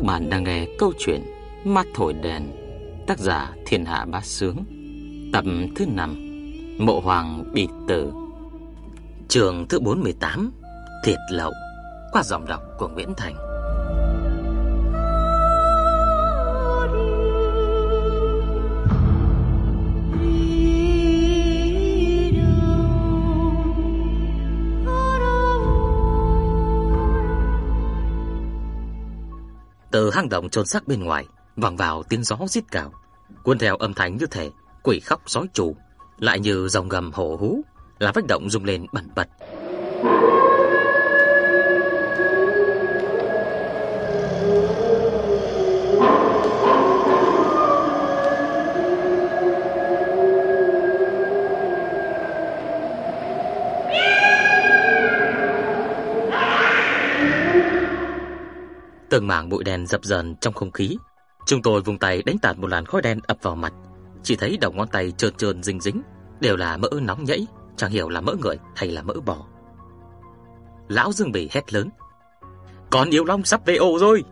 Các bạn đang nghe câu chuyện Mắt thổi đèn, Tác giả Thiên Hạ Bá Sướng, Tập thứ 5 Mộ Hoàng Bị Tử. Trường thứ 48 Thiệt Lậu, Qua giọng đọc của Nguyễn Thành. Từ hang động trôn xác bên ngoài, vang vào tiếng gió rít cào, cuốn theo âm thanh như thể quỷ khóc sói tru, lại như dòng gầm hổ hú, là vách động rung lên bần bật. Từng mảng bụi đen dập dờn trong không khí. Chúng tôi vùng tay đánh tạt một làn khói đen ập vào mặt, chỉ thấy đầu ngón tay trơn trơn dính dính, đều là mỡ nóng nhảy chẳng hiểu là mỡ người hay là mỡ bò. Lão Dương Bỉ hét lớn: "Con yêu long sắp về ổ rồi!"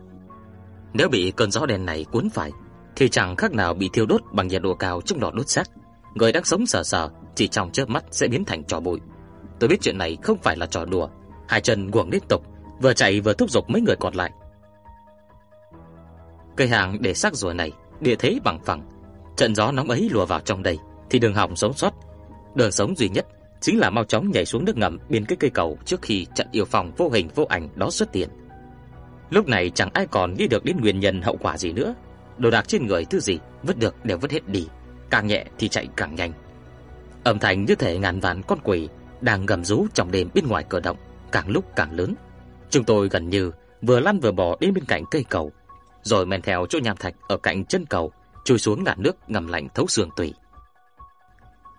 Nếu bị cơn gió đen này cuốn phải, thì chẳng khác nào bị thiêu đốt bằng nhiệt độ cao trong lò đốt xác. Người đang sống sờ sờ chỉ trong chớp mắt sẽ biến thành tro bụi. Tôi biết chuyện này không phải là trò đùa, hai chân guồng liên tục, vừa chạy vừa thúc giục mấy người còn lại Cây hàng để xác rùa này địa thế bằng phẳng, trận gió nóng ấy lùa vào trong đây thì đường hỏng sống sót. Đường sống duy nhất chính là mau chóng nhảy xuống nước ngầm bên cái cây cầu trước khi trận yêu phòng vô hình vô ảnh đó xuất hiện. Lúc này chẳng ai còn nghĩ được đến nguyên nhân hậu quả gì nữa. Đồ đạc trên người thứ gì vứt được đều vứt hết đi, càng nhẹ thì chạy càng nhanh. Âm thanh như thể ngàn vạn con quỷ đang gầm rú trong đêm bên ngoài cửa động, càng lúc càng lớn. Chúng tôi gần như vừa lăn vừa bò đến bên cạnh cây cầu, rồi men theo chỗ nham thạch ở cạnh chân cầu, chui xuống làn nước ngầm lạnh thấu xương tủy.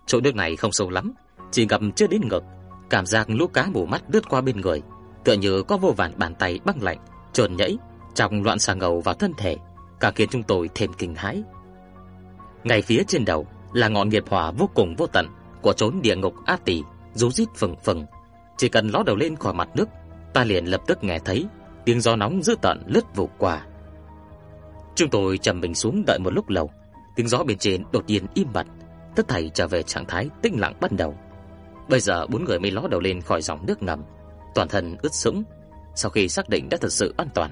Chỗ nước này không sâu lắm, chỉ ngầm chưa đến ngực, cảm giác lũ cá mù mắt lướt qua bên người, tựa như có vô vàn bàn tay băng lạnh trồn nhảy trong loạn xà ngầu vào thân thể, càng khiến chúng tôi thêm kinh hãi. Ngay phía trên đầu là ngọn nghiệp hỏa vô cùng vô tận của chốn địa ngục A Tỳ, rú rít phừng phừng. Chỉ cần ló đầu lên khỏi mặt nước, ta liền lập tức nghe thấy tiếng gió nóng dữ tợn lướt vụ qua. Chúng tôi trầm mình xuống đợi một lúc lâu, tiếng gió bên trên đột nhiên im bặt, tất thảy trở về trạng thái tĩnh lặng ban đầu. Bây giờ bốn người mới ló đầu lên khỏi dòng nước ngầm, toàn thân ướt sũng. Sau khi xác định đã thật sự an toàn,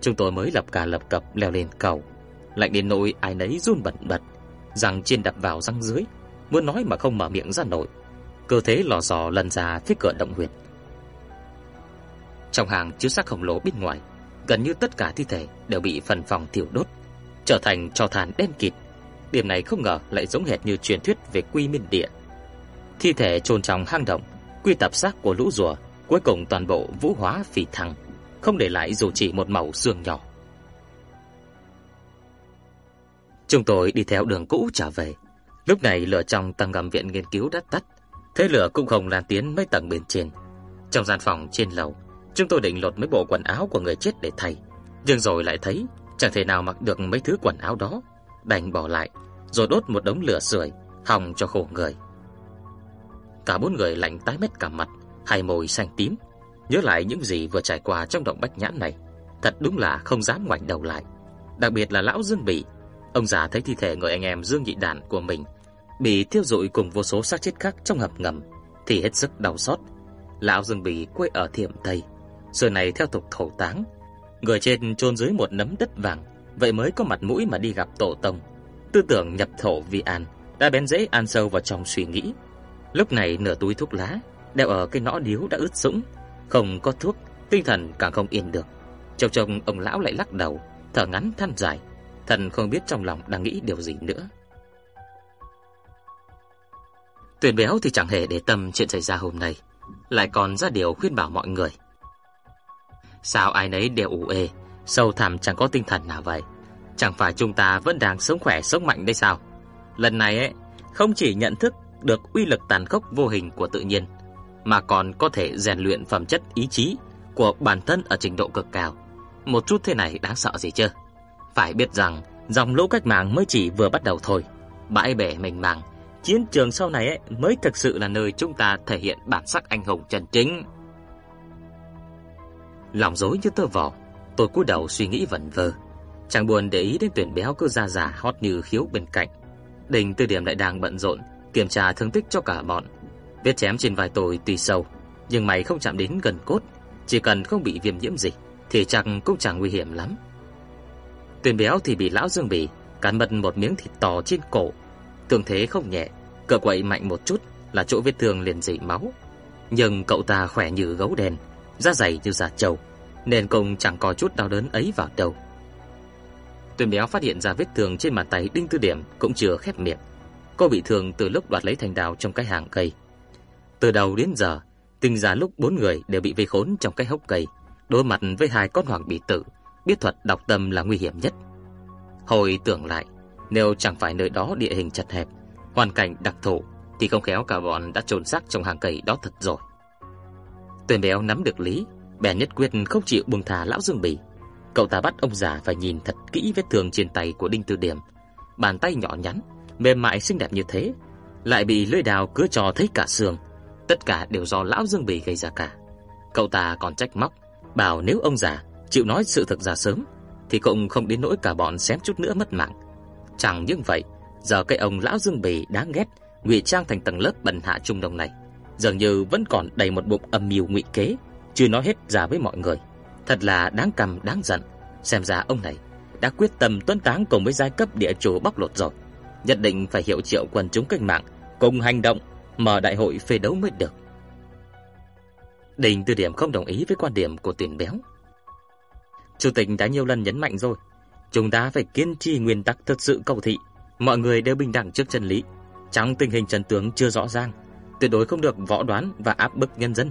chúng tôi mới lập cả lập cập leo lên cầu. Lạnh đến nỗi ai nấy run bần bật, răng trên đập vào răng dưới, muốn nói mà không mở miệng ra nổi. Cơ thế lò dò lần ra phía cửa động huyệt. Trong hàng chứa xác khổng lồ bên ngoài, gần như tất cả thi thể đều bị phần phòng thiêu đốt, trở thành tro tàn đen kịt. Điểm này không ngờ lại giống hệt như truyền thuyết về Quy Minh Địa. Thi thể chôn trong hang động, quy tập xác của lũ rùa, cuối cùng toàn bộ vũ hóa phỉ thăng, không để lại dù chỉ một mẩu xương nhỏ. Chúng tôi đi theo đường cũ trở về. Lúc này lửa trong tầng ngầm viện nghiên cứu đã tắt, thế lửa cũng không lan tiến mấy tầng bên trên. Trong gian phòng trên lầu, Chúng tôi định lột mấy bộ quần áo của người chết để thay, nhưng rồi lại thấy chẳng thể nào mặc được mấy thứ quần áo đó, đành bỏ lại, rồi đốt một đống lửa sưởi, hòng cho khổ người. Cả bốn người lạnh tái mét cả mặt, hai môi xanh tím, nhớ lại những gì vừa trải qua trong động bách nhãn này, thật đúng là không dám ngoảnh đầu lại. Đặc biệt là lão Dương Bỉ, ông già thấy thi thể người anh em Dương Nhị Đản của mình bị thiêu rụi cùng vô số xác chết khác trong hầm ngầm thì hết sức đau xót. Lão Dương Bỉ quê ở Thiểm Tây, Xưa này theo tục thổ táng, người trên chôn dưới một nấm đất vàng, vậy mới có mặt mũi mà đi gặp tổ tông. Tư tưởng nhập thổ vi an đã bén rễ ăn sâu vào trong suy nghĩ. Lúc này nửa túi thuốc lá đeo ở cái nõ điếu đã ướt sũng, không có thuốc, tinh thần càng không yên được. Trông trông ông lão lại lắc đầu, thở ngắn than dài, thần không biết trong lòng đang nghĩ điều gì nữa. Tuyền béo thì chẳng hề để tâm chuyện xảy ra hôm nay, lại còn ra điều khuyên bảo mọi người. Sao ai nấy đều ủ ê, sâu thẳm chẳng có tinh thần nào vậy? Chẳng phải chúng ta vẫn đang sống khỏe sống mạnh đây sao? Lần này ấy, không chỉ nhận thức được uy lực tàn khốc vô hình của tự nhiên, mà còn có thể rèn luyện phẩm chất ý chí của bản thân ở trình độ cực cao. Một chút thế này đáng sợ gì chứ? Phải biết rằng, dòng lũ cách mạng mới chỉ vừa bắt đầu thôi. Bãi bể mình màng, chiến trường sau này ấy mới thực sự là nơi chúng ta thể hiện bản sắc anh hùng chân chính. Lòng dối như tơ vò, Tôi cúi đầu suy nghĩ vẩn vơ, chẳng buồn để ý đến tuyển béo cứ ra giả hót như khiếu bên cạnh. Đình Tư Điểm lại đang bận rộn kiểm tra thương tích cho cả bọn. Vết chém trên vai tôi tuy sâu, nhưng mày không chạm đến gần cốt, chỉ cần không bị viêm nhiễm gì thì chẳng cũng chẳng nguy hiểm lắm. Tuyển béo thì bị lão Dương Bỉ cắn mất một miếng thịt to trên cổ, thương thế không nhẹ, cựa quậy mạnh một chút là chỗ vết thương liền rỉ máu. Nhưng cậu ta khỏe như gấu đen, da dày như da trâu, nên cũng chẳng có chút đau đớn ấy vào đâu. Tuyền béo phát hiện ra vết thương trên bàn tay Đinh Tư Điểm cũng chưa khép miệng. Cô bị thương từ lúc đoạt lấy thành đào trong cái hàng cây. Từ đầu đến giờ, tình giả lúc bốn người đều bị vây khốn trong cái hốc cây, đối mặt với hai con hoàng bị tử, biết thuật đọc tâm là nguy hiểm nhất. Hồi tưởng lại, nếu chẳng phải nơi đó địa hình chật hẹp, hoàn cảnh đặc thù thì không khéo cả bọn đã trốn xác trong hàng cây đó thật rồi. Tuyền béo nắm được lý, bèn nhất quyết không chịu buông thả lão Dương Bỉ. Cậu ta bắt ông già phải nhìn thật kỹ vết thương trên tay của Đinh Tư Điểm. Bàn tay nhỏ nhắn, mềm mại xinh đẹp như thế, lại bị lưỡi đào cứa trò thấy cả xương. Tất cả đều do lão Dương Bỉ gây ra cả. Cậu ta còn trách móc, bảo nếu ông già chịu nói sự thật ra sớm thì cũng không đến nỗi cả bọn xém chút nữa mất mạng. Chẳng những vậy, giờ cái ông lão Dương Bỉ đáng ghét, ngụy trang thành tầng lớp bần hạ trung đồng này, dường như vẫn còn đầy một bụng âm mưu ngụy kế, chưa nói hết ra với mọi người. Thật là đáng căm đáng giận, xem ra ông này đã quyết tâm tuấn táng cùng với giai cấp địa chủ bóc lột rồi, nhất định phải hiệu triệu quần chúng cách mạng cùng hành động mở đại hội phê đấu mới được. Đình Tư Điểm không đồng ý với quan điểm của tiền Béo. Chủ tịch đã nhiều lần nhấn mạnh rồi, chúng ta phải kiên trì nguyên tắc thật sự cầu thị, mọi người đều bình đẳng trước chân lý. Trong tình hình trận tướng chưa rõ ràng, tuyệt đối không được võ đoán và áp bức nhân dân.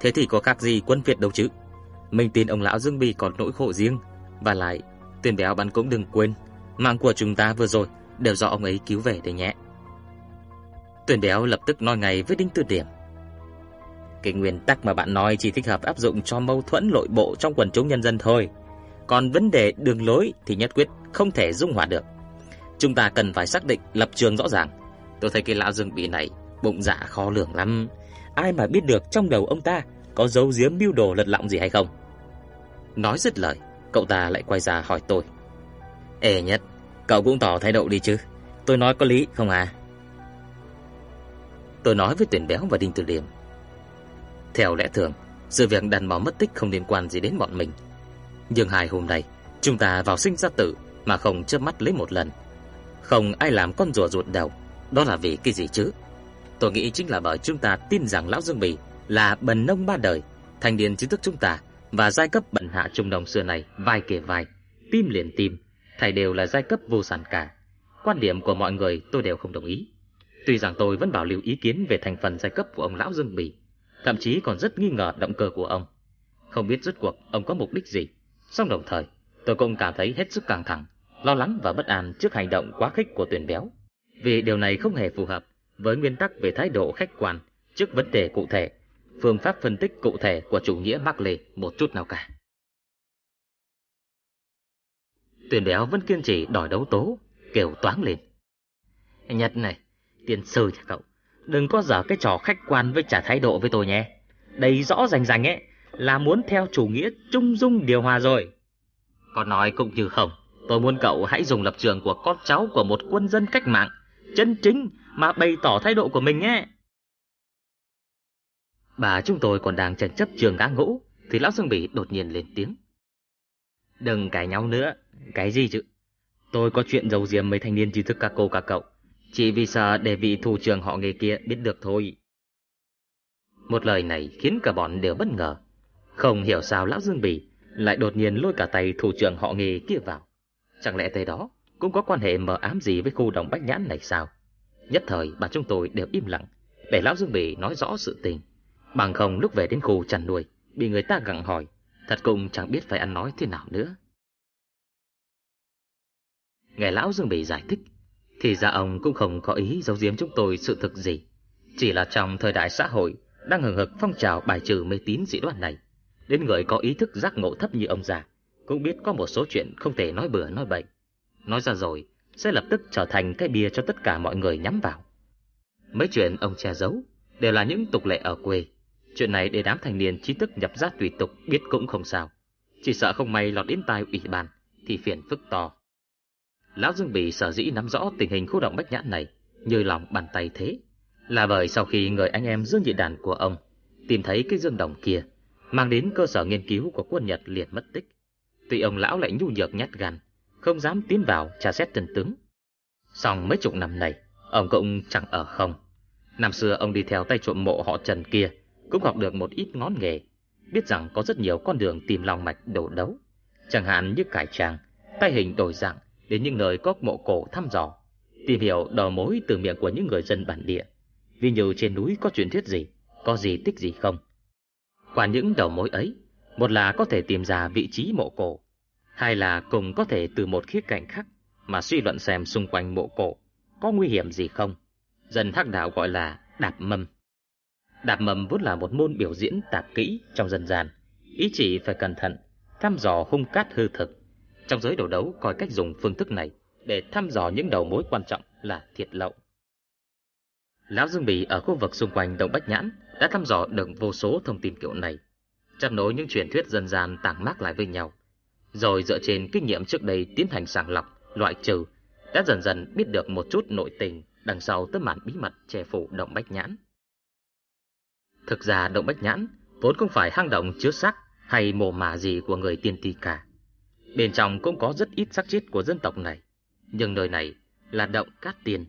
Thế thì có khác gì quân Việt đâu chứ? Mình tin ông lão Dương Bì còn nỗi khổ riêng, và lại, Tuyển Béo bắn cũng đừng quên, mạng của chúng ta vừa rồi đều do ông ấy cứu về đấy nhé. Tuyển Béo lập tức nói ngay với Đinh Tư Điểm. Cái nguyên tắc mà bạn nói chỉ thích hợp áp dụng cho mâu thuẫn nội bộ trong quần chúng nhân dân thôi. Còn vấn đề đường lối thì nhất quyết không thể dung hòa được. Chúng ta cần phải xác định lập trường rõ ràng. Tôi thấy cái lão Dương Bì này bụng dạ khó lường lắm. Ai mà biết được trong đầu ông ta có dấu giếm mưu đồ lật lọng gì hay không? Nói dứt lời, cậu ta lại quay ra hỏi tôi. Ê nhất, cậu cũng tỏ thái độ đi chứ. Tôi nói có lý không à? Tôi nói với tuyển béo và đinh tử điểm. Theo lẽ thường, sự việc đàn máu mất tích không liên quan gì đến bọn mình. Nhưng hai hôm nay, chúng ta vào sinh ra tử mà không chớp mắt lấy một lần. Không ai làm con rùa ruột đầu, đó là vì cái gì chứ? Tôi nghĩ chính là bởi chúng ta tin rằng lão Dương Bỉ là bần nông ba đời, thành niên chính thức chúng ta và giai cấp bần hạ trung đồng xưa này vai kề vai, tim liền tim, thầy đều là giai cấp vô sản cả. Quan điểm của mọi người tôi đều không đồng ý. Tuy rằng tôi vẫn bảo lưu ý kiến về thành phần giai cấp của ông lão Dương Bỉ, thậm chí còn rất nghi ngờ động cơ của ông. Không biết rốt cuộc ông có mục đích gì. Song đồng thời, tôi cũng cảm thấy hết sức căng thẳng, lo lắng và bất an trước hành động quá khích của tuyển béo. Vì điều này không hề phù hợp với nguyên tắc về thái độ khách quan trước vấn đề cụ thể, phương pháp phân tích cụ thể của chủ nghĩa Mác Lê một chút nào cả. Tuyển béo vẫn kiên trì đòi đấu tố, kêu toáng lên. Nhật này, tiền sư nhà cậu, đừng có dở cái trò khách quan với trả thái độ với tôi nhé. Đây rõ rành rành ấy, là muốn theo chủ nghĩa trung dung điều hòa rồi. Còn nói cũng như không, tôi muốn cậu hãy dùng lập trường của con cháu của một quân dân cách mạng, chân chính mà bày tỏ thái độ của mình nhé. Bà chúng tôi còn đang tranh chấp trường ngã ngũ, thì lão Dương Bỉ đột nhiên lên tiếng. Đừng cãi nhau nữa, cái gì chứ? Tôi có chuyện giấu giếm mấy thanh niên trí thức các cô các cậu, chỉ vì sợ để vị thủ trưởng họ nghề kia biết được thôi. Một lời này khiến cả bọn đều bất ngờ. Không hiểu sao lão Dương Bỉ lại đột nhiên lôi cả tay thủ trưởng họ nghề kia vào. Chẳng lẽ tay đó cũng có quan hệ mờ ám gì với khu đồng Bách Nhãn này sao? Nhất thời bà chúng tôi đều im lặng, để lão Dương Bỉ nói rõ sự tình. Bằng không lúc về đến khu chăn nuôi, bị người ta gặng hỏi, thật cũng chẳng biết phải ăn nói thế nào nữa. Nghe lão Dương Bỉ giải thích, thì ra ông cũng không có ý giấu giếm chúng tôi sự thực gì. Chỉ là trong thời đại xã hội đang hừng hực phong trào bài trừ mê tín dị đoan này, đến người có ý thức giác ngộ thấp như ông già cũng biết có một số chuyện không thể nói bừa nói bậy. Nói ra rồi sẽ lập tức trở thành cái bia cho tất cả mọi người nhắm vào. Mấy chuyện ông che giấu đều là những tục lệ ở quê. Chuyện này để đám thanh niên trí thức nhập ra tùy tục biết cũng không sao. chỉ sợ không may lọt đến tai ủy ban thì phiền phức to. Lão Dương Bỉ sở dĩ nắm rõ tình hình khu động bách nhãn này như lòng bàn tay thế, là bởi sau khi người anh em Dương Nhị Đàn của ông tìm thấy cái dương đồng kia, mang đến cơ sở nghiên cứu của quân Nhật liền mất tích. Tuy ông lão lại nhu nhược nhát gan, không dám tiến vào tra xét chân tướng. Xong mấy chục năm này, ông cũng chẳng ở không. Năm xưa ông đi theo tay trộm mộ họ Trần kia, cũng học được một ít ngón nghề, biết rằng có rất nhiều con đường tìm lòng mạch đổ đấu, chẳng hạn như cải trang, tay hình đổi dạng đến những nơi có mộ cổ thăm dò, tìm hiểu đầu mối từ miệng của những người dân bản địa. Vì như trên núi có truyền thuyết gì, có gì tích gì không. Qua những đầu mối ấy, một là có thể tìm ra vị trí mộ cổ, hay là cùng có thể từ một khía cạnh khác mà suy luận xem xung quanh mộ cổ có nguy hiểm gì không. Dân hắc đạo gọi là đạp mâm. Đạp mầm vốn là một môn biểu diễn tạp kỹ trong dân gian, ý chỉ phải cẩn thận, thăm dò hung cát hư thực. Trong giới đồ đấu coi cách dùng phương thức này để thăm dò những đầu mối quan trọng là thiệt lậu. Lão Dương Bì ở khu vực xung quanh Động Bách Nhãn đã thăm dò được vô số thông tin kiểu này, chắc nối những truyền thuyết dân gian tảng mác lại với nhau, rồi dựa trên kinh nghiệm trước đây tiến hành sàng lọc, loại trừ, đã dần dần biết được một chút nội tình đằng sau tấm màn bí mật che phủ Động Bách Nhãn. Thực ra Động Bách Nhãn vốn không phải hang động chứa xác hay mồ mả gì của người tiên ti cả. Bên trong cũng có rất ít xác chết của dân tộc này, nhưng nơi này là động Cát Tiên.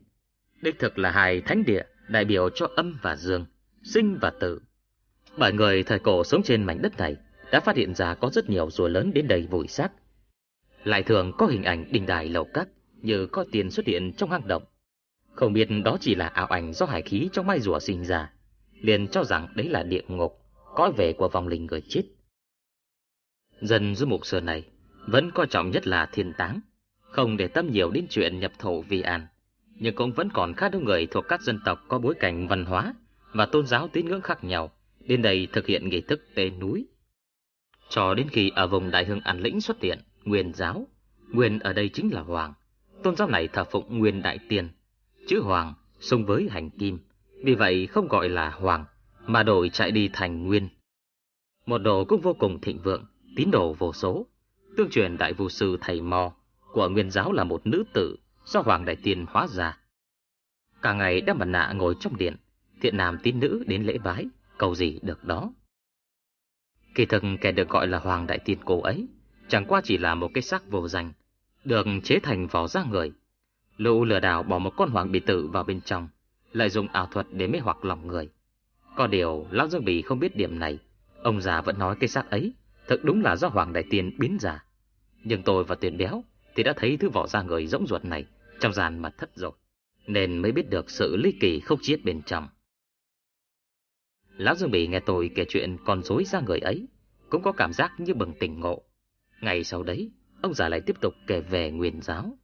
Đích thực là hai thánh địa đại biểu cho âm và dương, sinh và tử. Bởi người thời cổ sống trên mảnh đất này đã phát hiện ra có rất nhiều rùa lớn đến đây vùi xác. Lại thường có hình ảnh đình đài lầu cát như có tiền xuất hiện trong hang động. Không biết đó chỉ là ảo ảnh do hải khí trong mai rùa sinh ra, liền cho rằng đấy là địa ngục, cõi về của vòng linh người chết. Dân du mục xưa này vẫn coi trọng nhất là thiên táng, không để tâm nhiều đến chuyện nhập thổ vi an nhưng cũng vẫn còn khá đông người thuộc các dân tộc có bối cảnh văn hóa và tôn giáo tín ngưỡng khác nhau đến đây thực hiện nghi thức tế núi. Cho đến khi ở vùng Đại Hưng An Lĩnh xuất hiện Nguyên giáo, Nguyên ở đây chính là Hoàng. Tôn giáo này thờ phụng Nguyên Đại Tiên, chữ Hoàng xung với hành kim, vì vậy không gọi là Hoàng, mà đổi chạy đi thành Nguyên. Một đồ cũng vô cùng thịnh vượng, tín đồ vô số. Tương truyền đại vũ sư thầy Mò của Nguyên giáo là một nữ tử do Hoàng Đại Tiên hóa ra. Cả ngày đeo mặt nạ ngồi trong điện, thiện nam tín nữ đến lễ bái, cầu gì được đó. Kỳ thực kẻ được gọi là Hoàng Đại Tiên cổ ấy, chẳng qua chỉ là một cái xác vô danh, được chế thành vỏ da người. Lũ lừa đảo bỏ một con hoàng bị tử vào bên trong, lại dùng ảo thuật để mê hoặc lòng người. Có điều, Lão Dương Bì không biết điểm này, ông già vẫn nói cái xác ấy, thật đúng là do Hoàng Đại Tiên biến giả Nhưng tôi và tuyển Béo thì đã thấy thứ vỏ da người rỗng ruột này trong giàn mà thất rồi, nên mới biết được sự ly kỳ khốc chiết bên trong. Lão Dương Bỉ nghe tôi kể chuyện con rối ra người ấy, cũng có cảm giác như bừng tỉnh ngộ. Ngày sau đấy, ông già lại tiếp tục kể về nguyên giáo.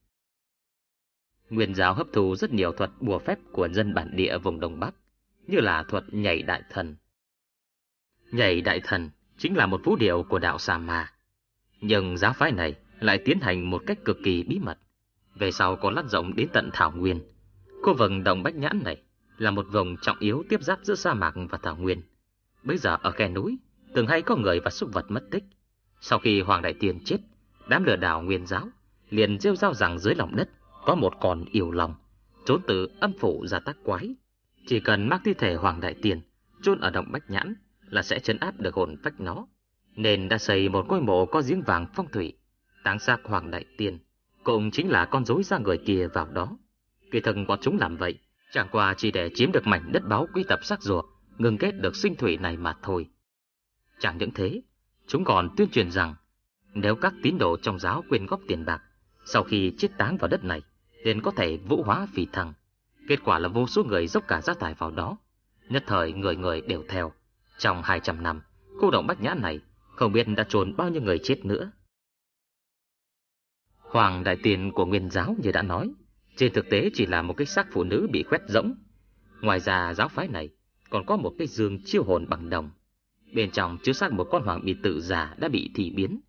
Nguyên giáo hấp thu rất nhiều thuật bùa phép của dân bản địa vùng Đông Bắc, như là thuật nhảy đại thần. Nhảy đại thần chính là một vũ điệu của đạo Sa Ma. Nhưng giáo phái này lại tiến hành một cách cực kỳ bí mật. Về sau còn lát rộng đến tận Thảo Nguyên. Khu vực Đồng Bách Nhãn này là một vùng trọng yếu tiếp giáp giữa sa mạc và Thảo Nguyên. Bây giờ ở khe núi, thường hay có người và súc vật mất tích. Sau khi Hoàng Đại Tiên chết, đám lừa đảo nguyên giáo liền rêu rao rằng dưới lòng đất có một con yêu lòng, trốn từ âm phủ ra tác quái. Chỉ cần mang thi thể Hoàng Đại Tiên chôn ở động Bách Nhãn là sẽ chấn áp được hồn phách nó. Nên đã xây một ngôi mộ có giếng vàng phong thủy táng xác Hoàng Đại Tiên, cũng chính là con rối ra người kia vào đó. Kỳ thần bọn chúng làm vậy, chẳng qua chỉ để chiếm được mảnh đất báo quý tập sắc ruột, ngừng kết được sinh thủy này mà thôi. Chẳng những thế, chúng còn tuyên truyền rằng nếu các tín đồ trong giáo quyên góp tiền bạc, sau khi chết táng vào đất này, liền có thể vũ hóa phì thăng. Kết quả là vô số người dốc cả gia tài vào đó. Nhất thời người người đều theo. Trong 200 năm, khu động Bách Nhã này không biết đã trồn bao nhiêu người chết nữa. Hoàng đại tiền của nguyên giáo như đã nói, trên thực tế chỉ là một cái xác phụ nữ bị khoét rỗng. Ngoài ra giáo phái này còn có một cái giường chiêu hồn bằng đồng. Bên trong chứa xác một con hoàng bị tự già đã bị thị biến.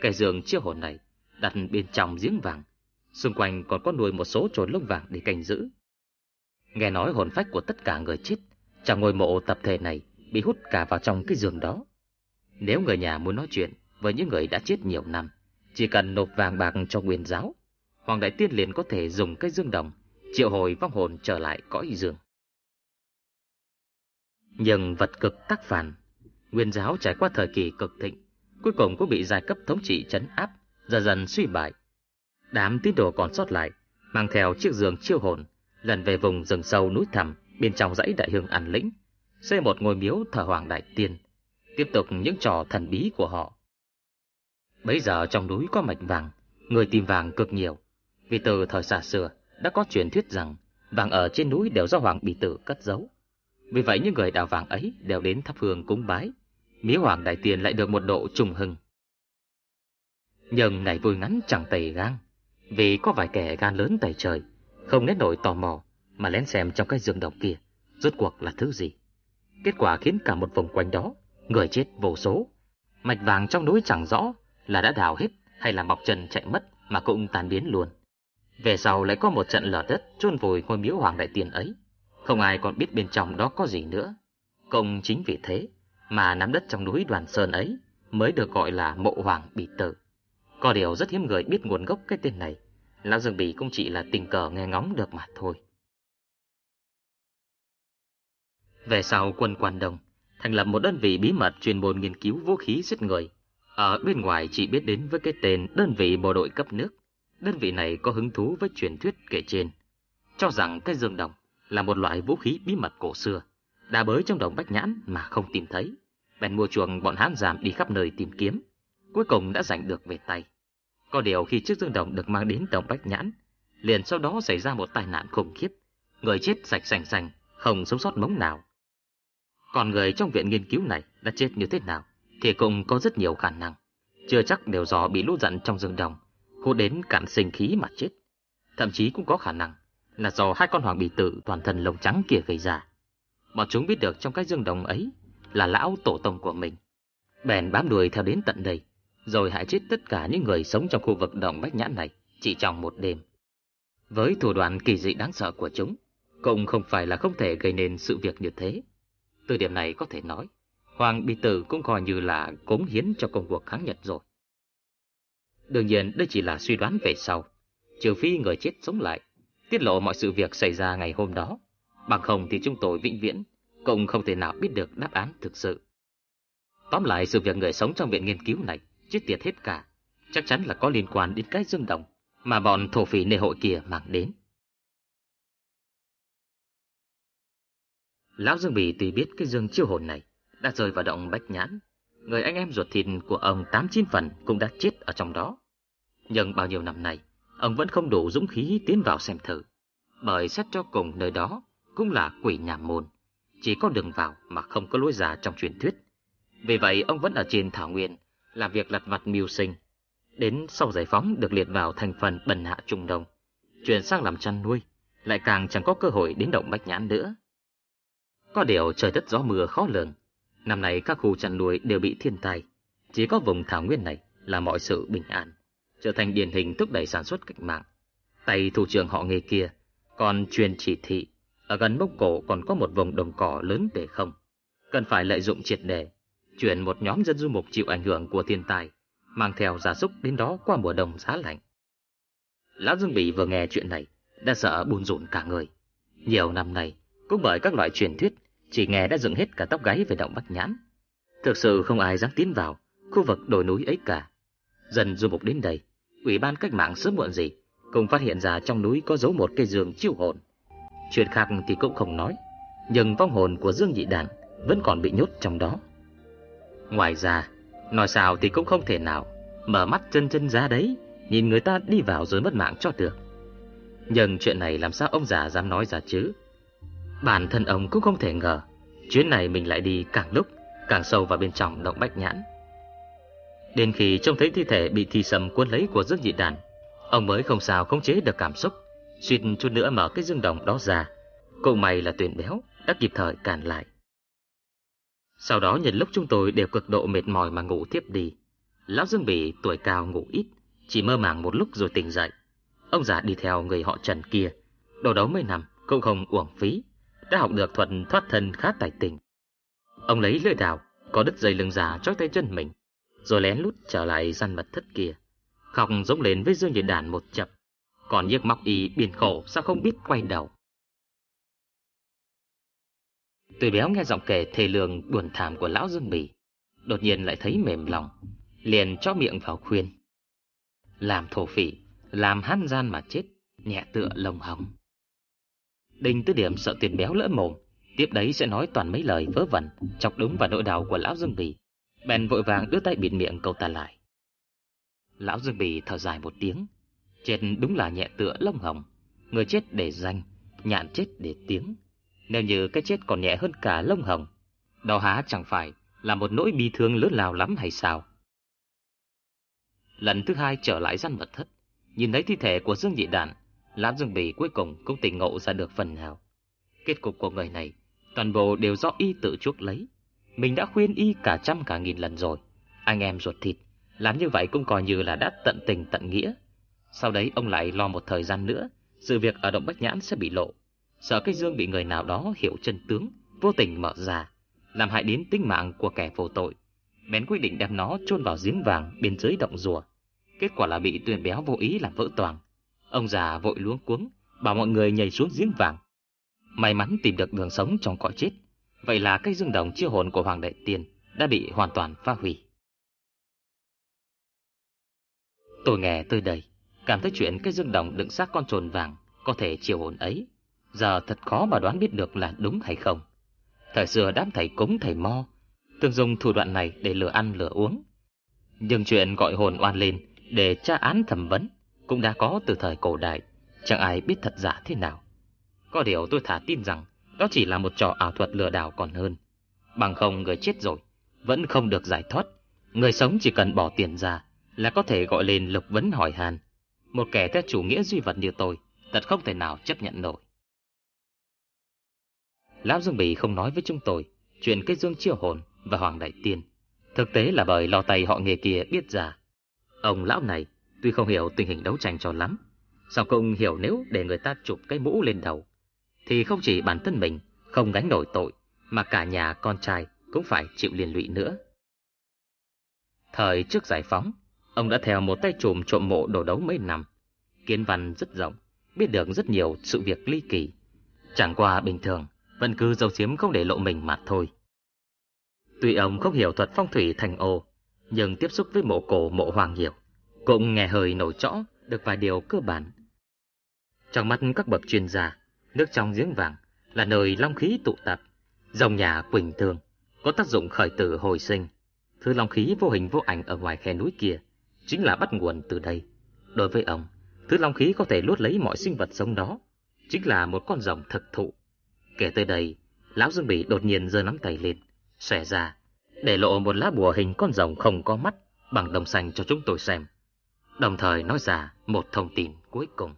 Cái giường chiêu hồn này đặt bên trong giếng vàng. Xung quanh còn có nuôi một số trồn lông vàng để canh giữ. Nghe nói hồn phách của tất cả người chết trong ngôi mộ tập thể này bị hút cả vào trong cái giường đó. Nếu người nhà muốn nói chuyện với những người đã chết nhiều năm, chỉ cần nộp vàng bạc cho nguyên giáo, Hoàng Đại Tiên liền có thể dùng cái dương đồng, triệu hồi vong hồn trở lại cõi dương. Nhưng vật cực tác phản, nguyên giáo trải qua thời kỳ cực thịnh, cuối cùng cũng bị giai cấp thống trị chấn áp, dần dần suy bại. Đám tín đồ còn sót lại, mang theo chiếc giường chiêu hồn, lần về vùng rừng sâu núi thẳm bên trong dãy đại hương ăn lĩnh, xây một ngôi miếu thờ Hoàng Đại Tiên, tiếp tục những trò thần bí của họ. Bây giờ trong núi có mạch vàng, người tìm vàng cực nhiều, vì từ thời xa xưa đã có truyền thuyết rằng vàng ở trên núi đều do Hoàng bị Tử cất giấu. Vì vậy những người đào vàng ấy đều đến thắp hương cúng bái, mỹ Hoàng Đại tiền lại được một độ trùng hưng. Nhưng ngày vui ngắn chẳng tẩy gan, vì có vài kẻ gan lớn tẩy trời, không nét nổi tò mò mà lén xem trong cái giường đồng kia rốt cuộc là thứ gì. Kết quả khiến cả một vùng quanh đó người chết vô số. Mạch vàng trong núi chẳng rõ là đã đào hết hay là mọc chân chạy mất mà cũng tan biến luôn. Về sau lại có một trận lở đất chôn vùi ngôi miếu hoàng đại tiền ấy. Không ai còn biết bên trong đó có gì nữa. Công chính vì thế mà nắm đất trong núi Đoàn Sơn ấy mới được gọi là mộ hoàng bị tử. Có điều rất hiếm người biết nguồn gốc cái tên này. Lão Dương Bỉ cũng chỉ là tình cờ nghe ngóng được mà thôi. Về sau quân Quan Đông thành lập một đơn vị bí mật chuyên môn nghiên cứu vũ khí giết người. Ở bên ngoài chỉ biết đến với cái tên đơn vị bộ đội cấp nước. Đơn vị này có hứng thú với truyền thuyết kể trên, cho rằng cái dương đồng là một loại vũ khí bí mật cổ xưa, đã bới trong đồng bách nhãn mà không tìm thấy. Bèn mua chuồng bọn hán giảm đi khắp nơi tìm kiếm, cuối cùng đã giành được về tay. Có điều khi chiếc dương đồng được mang đến đồng bách nhãn, liền sau đó xảy ra một tai nạn khủng khiếp, người chết sạch sành sành, không sống sót mống nào. Còn người trong viện nghiên cứu này đã chết như thế nào thì cũng có rất nhiều khả năng. Chưa chắc đều do bị lũ giận trong rừng đồng, cô đến cạn sinh khí mà chết. Thậm chí cũng có khả năng là do hai con hoàng bì tử toàn thân lông trắng kia gây ra. Bọn chúng biết được trong cái dương đồng ấy là lão tổ tông của mình. Bèn bám đuổi theo đến tận đây, rồi hại chết tất cả những người sống trong khu vực đồng bách nhãn này chỉ trong một đêm. Với thủ đoạn kỳ dị đáng sợ của chúng, cũng không phải là không thể gây nên sự việc như thế. Từ điểm này có thể nói, Hoàng Bị Tử cũng coi như là cống hiến cho công cuộc kháng Nhật rồi. Đương nhiên đây chỉ là suy đoán về sau, trừ phi người chết sống lại, tiết lộ mọi sự việc xảy ra ngày hôm đó. Bằng không thì chúng tôi vĩnh viễn cũng không thể nào biết được đáp án thực sự. Tóm lại sự việc người sống trong viện nghiên cứu này chết tiệt hết cả, chắc chắn là có liên quan đến cái dương đồng mà bọn thổ phỉ nề hội kia mang đến. Lão Dương Bì tuy biết cái dương chiêu hồn này đã rơi vào động bách nhãn, người anh em ruột thịt của ông tám chín phần cũng đã chết ở trong đó. Nhưng bao nhiêu năm nay, ông vẫn không đủ dũng khí tiến vào xem thử, bởi xét cho cùng nơi đó cũng là quỷ nhà môn, chỉ có đường vào mà không có lối ra trong truyền thuyết. Vì vậy ông vẫn ở trên thảo nguyên, làm việc lặt vặt mưu sinh. Đến sau giải phóng được liệt vào thành phần bần hạ trung đông, chuyển sang làm chăn nuôi, lại càng chẳng có cơ hội đến động bách nhãn nữa. Có điều trời đất gió mưa khó lường, năm nay các khu chăn nuôi đều bị thiên tai, chỉ có vùng thảo nguyên này là mọi sự bình an, trở thành điển hình thúc đẩy sản xuất cách mạng. Tay thủ trưởng họ nghề kia còn truyền chỉ thị, ở gần mốc Cổ còn có một vùng đồng cỏ lớn để không, cần phải lợi dụng triệt đề, chuyển một nhóm dân du mục chịu ảnh hưởng của thiên tai, mang theo gia súc đến đó qua mùa đông giá lạnh. Lão Dương Bỉ vừa nghe chuyện này, đã sợ buồn rộn cả người. Nhiều năm nay, cũng bởi các loại truyền thuyết chỉ nghe đã dựng hết cả tóc gáy về động Bắc Nhãn. Thực sự không ai dám tiến vào khu vực đồi núi ấy cả. Dần du mục đến đây, ủy ban cách mạng sớm muộn gì cũng phát hiện ra trong núi có giấu một cây giường chiêu hồn. Chuyện khác thì cũng không nói, nhưng vong hồn của Dương Nhị Đàn vẫn còn bị nhốt trong đó. Ngoài ra, nói sao thì cũng không thể nào mở mắt chân chân ra đấy, nhìn người ta đi vào rồi mất mạng cho được. Nhưng chuyện này làm sao ông già dám nói ra chứ? Bản thân ông cũng không thể ngờ, Chuyến này mình lại đi càng lúc, Càng sâu vào bên trong động bách nhãn. Đến khi trông thấy thi thể Bị thi sầm cuốn lấy của Dương Nhị Đàn, Ông mới không sao khống chế được cảm xúc, Suýt chút nữa mở cái dương đồng đó ra. Cậu mày là tuyển béo, Đã kịp thời cản lại. Sau đó nhân lúc chúng tôi đều cực độ mệt mỏi Mà ngủ tiếp đi. Lão Dương Bỉ tuổi cao ngủ ít, Chỉ mơ màng một lúc rồi tỉnh dậy. Ông già đi theo người họ Trần kia Đồ đấu mấy năm cũng không uổng phí đã học được thuật thoát thân khá tài tình. Ông lấy lưỡi đào, có đứt dây lưng giả cho tay chân mình, rồi lén lút trở lại gian mật thất kia. Khóc giống lên với Dương Nhị Đàn một chập, còn nhiếc móc y biển khổ sao không biết quay đầu. Tùy béo nghe giọng kể thề lường buồn thảm của lão Dương Bỉ, đột nhiên lại thấy mềm lòng, liền cho miệng vào khuyên. Làm thổ phỉ, làm hán gian mà chết, nhẹ tựa lồng hồng. Đinh tứ Điểm sợ tiền béo lỡ mồm, tiếp đấy sẽ nói toàn mấy lời vớ vẩn, chọc đúng vào nỗi đau của lão Dương Bì. Bèn vội vàng đưa tay bịt miệng cậu ta lại. Lão Dương Bì thở dài một tiếng, chết đúng là nhẹ tựa lông hồng, người chết để danh, nhạn chết để tiếng. Nếu như cái chết còn nhẹ hơn cả lông hồng, đó há chẳng phải là một nỗi bi thương lớn lao lắm hay sao? Lần thứ hai trở lại gian mật thất, nhìn thấy thi thể của Dương Nhị Đản, Lãm Dương Bỉ cuối cùng cũng tỉnh ngộ ra được phần nào. Kết cục của người này, toàn bộ đều do y tự chuốc lấy. Mình đã khuyên y cả trăm cả nghìn lần rồi. Anh em ruột thịt, làm như vậy cũng coi như là đã tận tình tận nghĩa. Sau đấy ông lại lo một thời gian nữa, sự việc ở Động Bách Nhãn sẽ bị lộ. Sợ cái dương bị người nào đó hiểu chân tướng, vô tình mở ra, làm hại đến tính mạng của kẻ vô tội. Bén quyết định đem nó chôn vào giếng vàng bên dưới động rùa. Kết quả là bị tuyển béo vô ý làm vỡ toàn. Ông già vội luống cuống, bảo mọi người nhảy xuống giếng vàng. May mắn tìm được đường sống trong cõi chết. Vậy là cái dương đồng chiêu hồn của Hoàng Đại Tiên đã bị hoàn toàn phá hủy. Tôi nghe tới đây, cảm thấy chuyện cái dương đồng đựng xác con trồn vàng có thể chiêu hồn ấy. Giờ thật khó mà đoán biết được là đúng hay không. Thời xưa đám thầy cúng thầy mo, thường dùng thủ đoạn này để lừa ăn lừa uống. Nhưng chuyện gọi hồn oan lên để tra án thẩm vấn cũng đã có từ thời cổ đại, chẳng ai biết thật giả thế nào. Có điều tôi thả tin rằng đó chỉ là một trò ảo thuật lừa đảo còn hơn. Bằng không người chết rồi, vẫn không được giải thoát. Người sống chỉ cần bỏ tiền ra là có thể gọi lên lục vấn hỏi hàn. Một kẻ theo chủ nghĩa duy vật như tôi, thật không thể nào chấp nhận nổi. Lão Dương Bỉ không nói với chúng tôi chuyện cái dương chiêu hồn và Hoàng Đại Tiên. Thực tế là bởi lò tay họ nghề kia biết ra. Ông lão này tuy không hiểu tình hình đấu tranh cho lắm, sao cũng hiểu nếu để người ta chụp cái mũ lên đầu, thì không chỉ bản thân mình không gánh nổi tội, mà cả nhà con trai cũng phải chịu liên lụy nữa. Thời trước giải phóng, ông đã theo một tay trùm trộm mộ đồ đấu mấy năm. Kiến văn rất rộng, biết được rất nhiều sự việc ly kỳ. Chẳng qua bình thường, vẫn cứ dâu chiếm không để lộ mình mà thôi. Tuy ông không hiểu thuật phong thủy thành ô, nhưng tiếp xúc với mộ cổ mộ hoàng nhiều, cũng nghe hơi nổi rõ được vài điều cơ bản. Trong mắt các bậc chuyên gia, nước trong giếng vàng là nơi long khí tụ tập, dòng nhà quỳnh thường, có tác dụng khởi tử hồi sinh. Thứ long khí vô hình vô ảnh ở ngoài khe núi kia chính là bắt nguồn từ đây. Đối với ông, thứ long khí có thể luốt lấy mọi sinh vật sống đó, chính là một con rồng thực thụ. Kể tới đây, lão Dương Bỉ đột nhiên giơ nắm tay lên, xòe ra, để lộ một lá bùa hình con rồng không có mắt bằng đồng xanh cho chúng tôi xem. Đồng thời nói ra một thông tin cuối cùng.